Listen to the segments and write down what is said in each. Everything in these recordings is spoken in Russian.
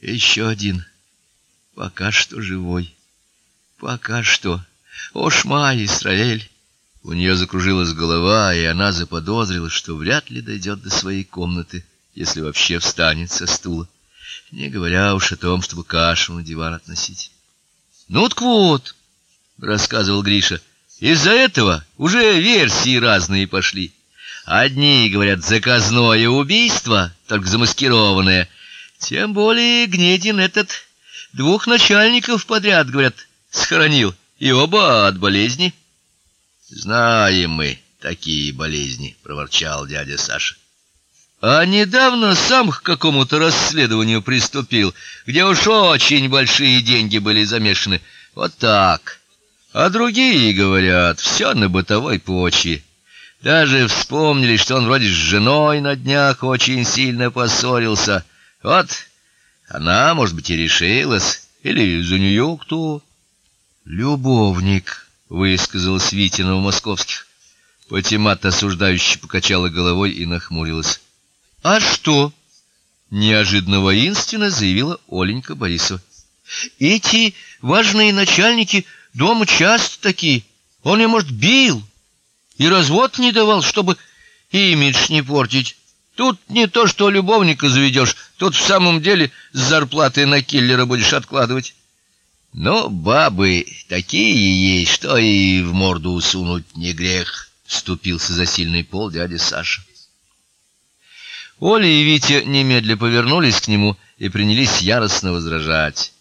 Еще один. Пока что живой. Пока что. О, Шма, Израиль. У нее закружилась голова, и она заподозрила, что вряд ли дойдет до своей комнаты, если вообще встанет со стула, не говоря уж о том, чтобы кашу на диван относить. Ну так вот, рассказывал Гриша. Из-за этого уже версии разные пошли. Одни говорят заказное убийство, только замаскированное. Тем более Гнедин этот двух начальников подряд, говорят, схоронил, и оба от болезни. Знаем мы такие болезни, проворчал дядя Саша. А недавно сам к какому-то расследованию приступил, где уж очень большие деньги были замешаны. Вот так. А другие говорят, все на бытовой почве. Даже вспомнили, что он вроде с женой на днях очень сильно поссорился. Вот она, может быть, и решилась, или за нее кто? Любовник, высказал Свитина в московских. Патимат осуждающе покачала головой и нахмурилась. А что? неожиданно воинственно заявила Оленька Борисова. Эти важные начальники дома часто такие. Он ее, может, бил и развод не давал, чтобы имидж не портить. Тут не то, что любовника заведешь, тут в самом деле с зарплаты на киллера будешь откладывать. Но бабы такие есть, что и в морду усунуть не грех, вступился за сильный пол дядя Саша. Оля и Витя немедля повернулись к нему и принялись яростно возражать.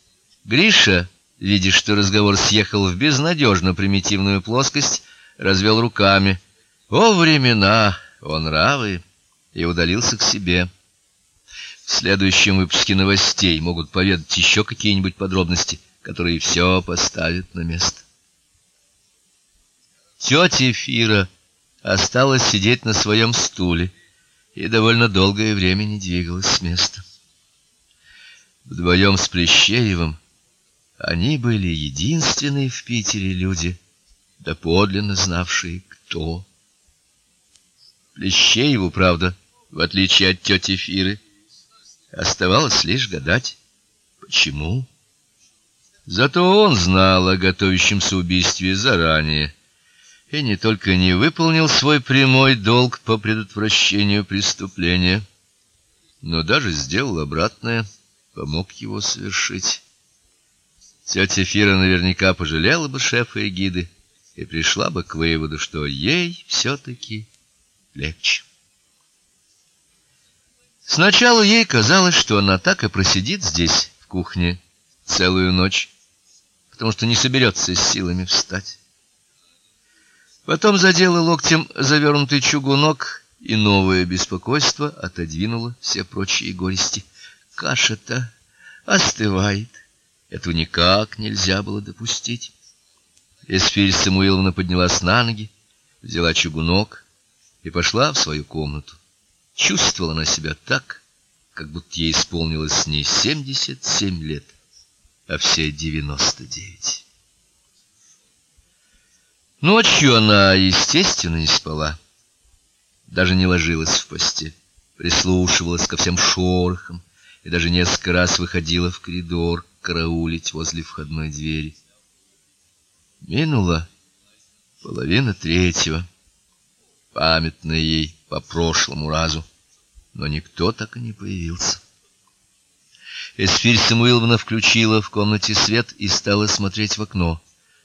Гриша, видя, что разговор съехал в безнадежно примитивную плоскость, развел руками. О времена, о нравы, и удалился к себе. В следующем выпуске новостей могут поведать еще какие-нибудь подробности которые все поставят на место. Тетя Фира осталась сидеть на своем стуле и довольно долгое время не двигалась с места. Вдвоем с Плещеевым они были единственные в Питере люди, доподлинно знавшие, кто. Плещееву, правда, в отличие от тети Фиры, оставалось лишь гадать, почему Зато он знал о готовящемся убийстве заранее и не только не выполнил свой прямой долг по предотвращению преступления, но даже сделал обратное, помог его совершить. Тетя Фира наверняка пожалела бы шефа и гиды и пришла бы к выводу, что ей все таки легче. Сначала ей казалось, что она так и просидит здесь, в кухне, целую ночь потому что не соберется с силами встать. Потом задела локтем завернутый чугунок, и новое беспокойство отодвинуло все прочие горести. Каша-то остывает. Этого никак нельзя было допустить. Эсфирь Самуиловна поднялась на ноги, взяла чугунок и пошла в свою комнату. Чувствовала она себя так, как будто ей исполнилось не семьдесят семь лет а все девяносто девять. Ночью она, естественно, не спала. Даже не ложилась в постель, прислушивалась ко всем шорохам и даже несколько раз выходила в коридор караулить возле входной двери. Минула половина третьего, памятная ей по прошлому разу, но никто так и не появился. Эсфирь Самуиловна включила в комнате свет и стала смотреть в окно.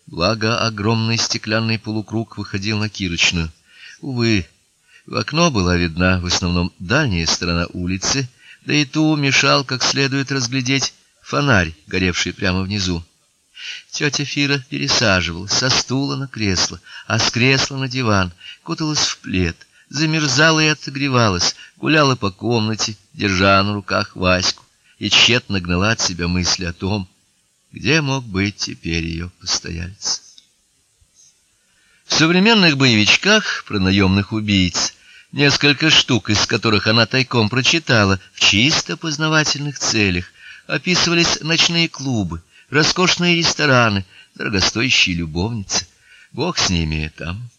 Благо огромный стеклянный полукруг выходил на Кирочную. Увы, в окно была видна в основном дальняя сторона улицы, да и ту мешал как следует разглядеть фонарь, горевший прямо внизу. Тетя Фира пересаживалась со стула на кресло, а с кресла на диван, куталась в плед, замерзала и отогревалась, гуляла по комнате, держа на руках Ваську и тщетно гнала от себя мысли о том, где мог быть теперь ее постоялец. В современных боевичках про наемных убийц, несколько штук из которых она тайком прочитала в чисто познавательных целях, описывались ночные клубы, роскошные рестораны, дорогостоящие любовницы. Бог с ними там.